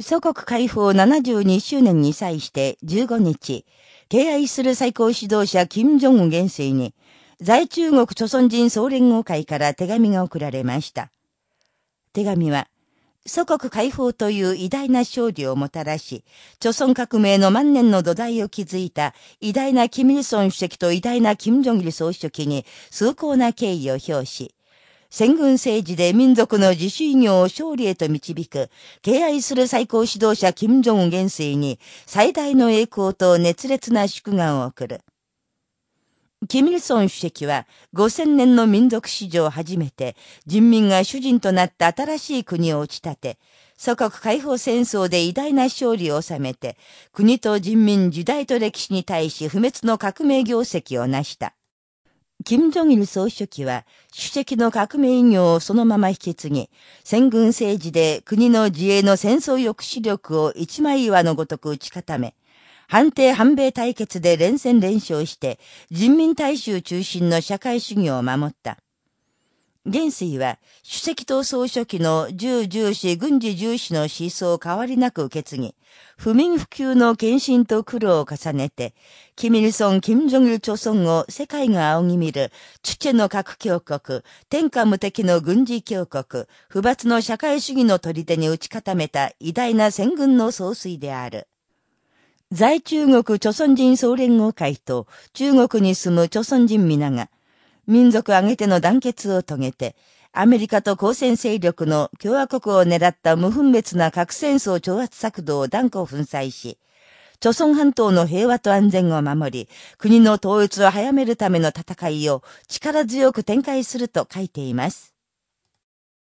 祖国解放72周年に際して15日、敬愛する最高指導者金正恩元帥に、在中国朝鮮人総連合会から手紙が送られました。手紙は、祖国解放という偉大な勝利をもたらし、朝鮮革命の万年の土台を築いた偉大なキミルソン主席と偉大な金正日総書記に崇高な敬意を表し、戦軍政治で民族の自主医業を勝利へと導く、敬愛する最高指導者金正恩元帥に最大の栄光と熱烈な祝賀を送る。キミルソン主席は5000年の民族史上初めて人民が主人となった新しい国を打ち立て、祖国解放戦争で偉大な勝利を収めて、国と人民、時代と歴史に対し不滅の革命業績を成した。金正日総書記は、主席の革命医業をそのまま引き継ぎ、戦軍政治で国の自衛の戦争抑止力を一枚岩のごとく打ち固め、判定反米対決で連戦連勝して、人民大衆中心の社会主義を守った。元帥は、主席と総書記の重重視軍事重視の思想を変わりなく受け継ぎ、不眠不休の献身と苦労を重ねて、キミルソン・キム・ジョギル朝鮮を世界が仰ぎ見る、チュチェの核強国、天下無敵の軍事強国、不罰の社会主義の砦に打ち固めた偉大な戦軍の総帥である。在中国朝鮮人総連合会と中国に住む朝鮮人皆が、民族挙げての団結を遂げて、アメリカと交戦勢力の共和国を狙った無分別な核戦争挑発策動を断固粉砕し、朝鮮半島の平和と安全を守り、国の統一を早めるための戦いを力強く展開すると書いています。